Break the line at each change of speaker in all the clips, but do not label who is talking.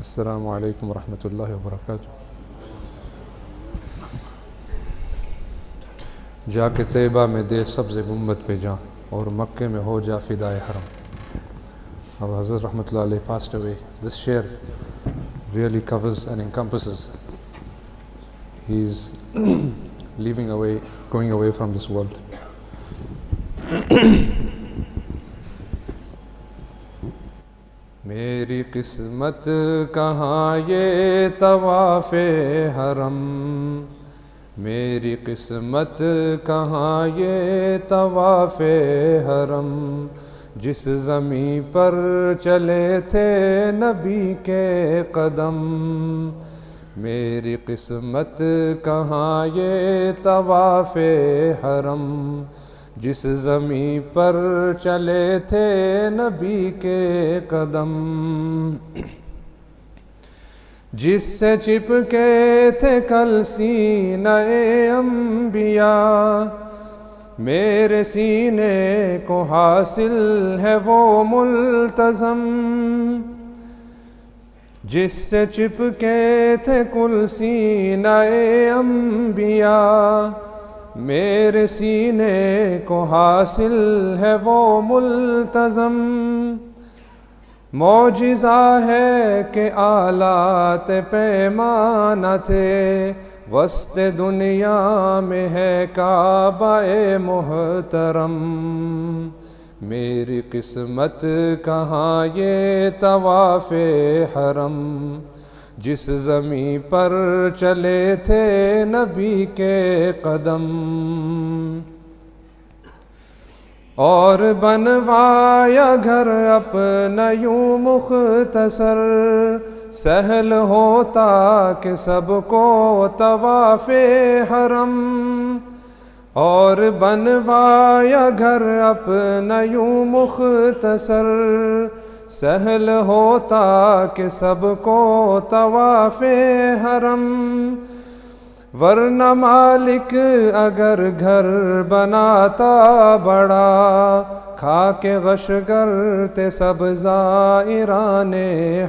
السلام علیکم ورحمۃ اللہ وبرکاتہ جا کے طیبہ میں دے سبز گمبت پہ جاں اور مکے میں ہو جا فدائے حرم. اب حضرت رحمۃ اللہ علیہ passed away. This share really covers and encompasses he's leaving away going away from this world. میری قسمت کہاں یہ طواف حرم؟ میری قسمت کہاں یہ طواف حرم؟ جس زمیں پر چلے تھے نبی کے قدم، میری قسمت کہاں یہ طواف حرم؟ جس زمیں پر چلے تھے نبی کے قدم، جس سے چپکے تھے کل سینہ انبیاء، میرے سینے کو حاصل ہے وہ ملتظم جس سے چپکے تھے کل سینہ انبیاء میرے سینے کو حاصل ہے وہ ملتظم معجزہ ہے کہ آلات پیمانہ تھے۔ وسط دنیا میں ہے کعبہ محترم۔ میری قسمت کہاں یہ طواف حرم؟ جس زمیں پر چلے تھے نبی کے قدم اور بنوایا گھر اپنا یوں مختصر سہل ہوتا کہ سب کو طواف حرم اور بنوایا گھر اپنا یوں مختصر سہل ہوتا کہ سب کو طواف حرم۔ ورنہ مالک اگر گھر بناتا بڑا، کھا کے غش کرتے سب زائران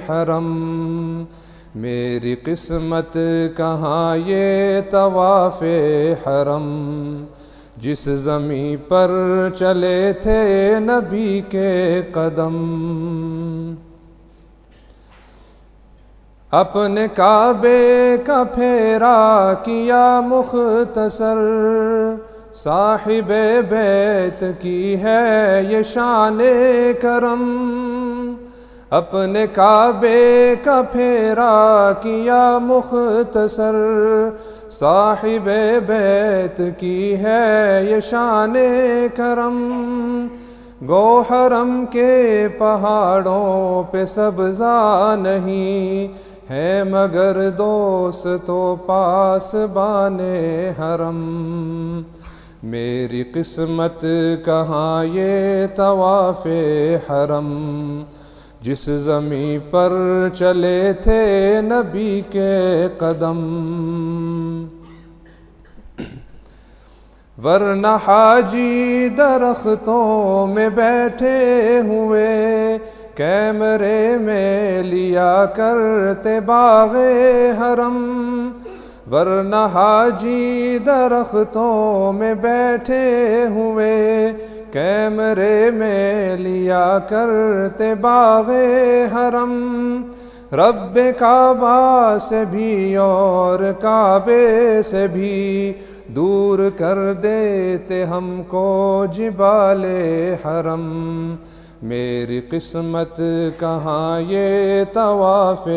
حرم۔ میری قسمت کہاں یہ طواف حرم؟ جس زمیں پر چلے تھے نبی کے قدم۔ اپنے کعبے کا پھیرا کیا مختصر۔ صاحب بیت کی ہے یہ شان کرم۔ اپنے کعبے کا پھیرا کیا مختصر، صاحب بیت کی ہے یہ شان کرم۔ گو حرم کے پہاڑوں پہ سبزہ نہیں ہے، مگر دوست تو پاس بانے حرم۔ میری قسمت، کہاں یہ طواف حرم؟ جس زمیں پر چلے تھے نبی کے قدم۔ ورنہ حاجی درختوں میں بیٹھے ہوئے، کیمرے میں لیا کرتے باغ حرم۔ ورنہ حاجی درختوں میں بیٹھے ہوئے کیمرے میں لیا کرتے باغ حرم۔ رب کعبہ سے بھی اور کعبے سے بھی دور کر دیتے ہم کو جبال حرم۔ میری قسمت کہاں یہ طواف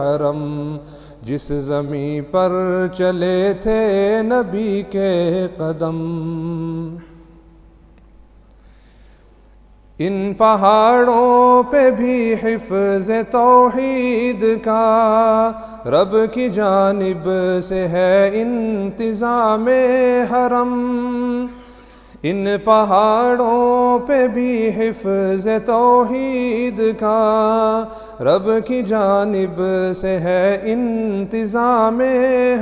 حرم؟ جس زمیں پر چلے تھے نبی کے قدم۔ ان پہاڑوں پہ بھی حفظ توحید کا رب کی جانب سے ہے انتظام حرم۔ ان پہاڑوں پہ بھی حفظ توحید کا رب کی جانب سے ہے انتظام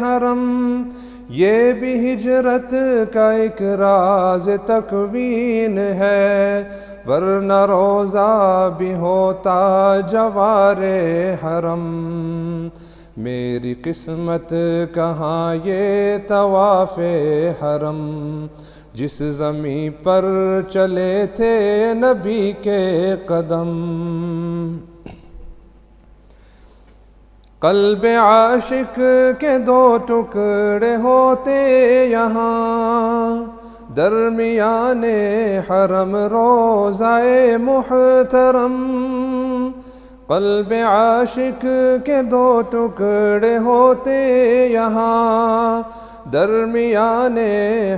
حرم۔ یہ بھی ہجرت کا ایک راز تکوین ہے، ورنہ روزہ بھی ہوتا جوار حرم۔ میری قسمت، کہاں یہ طواف حرم؟ جس زمیں پر چلے تھے نبی کے قدم۔ قلب عاشق کے دو ٹکڑے ہوتے یہاں۔ درمیان حرم روزائے محترم۔ قلب عاشق کے دو ٹکڑے ہوتے یہاں۔ درمیان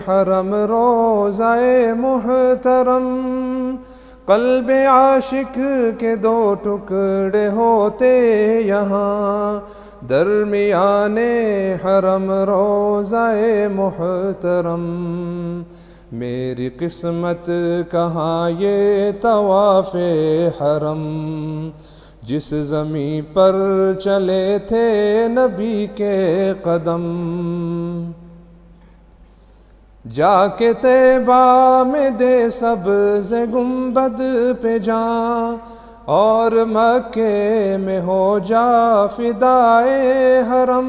حرم روزائے محترم۔ قلب عاشق کے دو ٹکڑے ہوتے یہاں۔ درمیان حرم روزائے محترم۔ میری قسمت کہاں یہ طواف حرم۔ جس زمیں پر چلے تھے نبی کے قدم۔ جا کے تیبہ میں دے سبز گنبد پہ جا اور مکے میں ہو جا فدائے حرم۔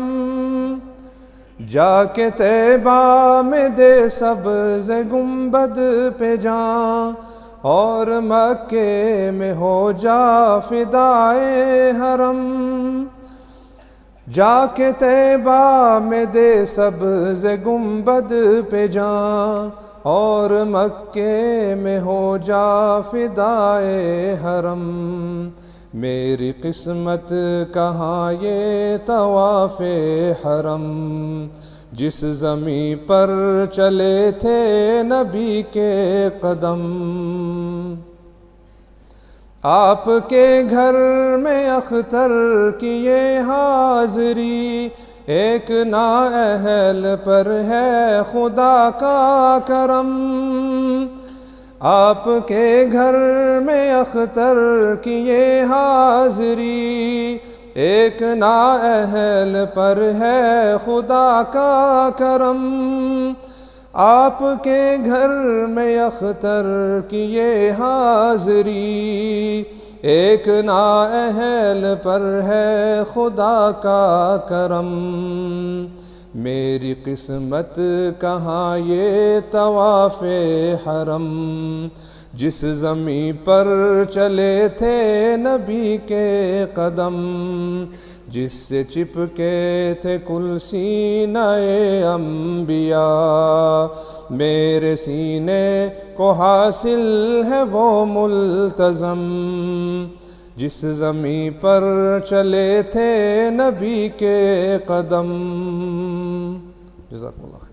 جا کے تیبہ میں دے سبز گنبد پہ جا اور مکے میں ہو جا فدائے حرم۔ جا کے تیبہ میں دے سبز گنبد پہ جا اور مکے میں ہو جا فدائے حرم۔ میری قسمت کہاں یہ طواف حرم؟ جس زمیں پر چلے تھے نبی کے قدم۔ آپ کے گھر میں اختر کی یہ حاضری، ایک نا اہل پر ہے خدا کا کرم۔ آپ کے گھر میں اختر کی یہ حاضری، ایک نا اہل پر ہے خدا کا کرم۔ آپ کے گھر میں اختر کی یہ حاضری، ایک نا اہل پر ہے خدا کا کرم۔ میری قسمت، کہاں یہ طواف حرم؟ جس زمیں پر چلے تھے نبی کے قدم۔ جس سے چپکے تھے کل سینہ انبیاء، میرے سینے کو حاصل ہے وہ ملتزم۔ جس زمیں پر چلے تھے نبی کے قدم۔ جزاک اللہ خیر۔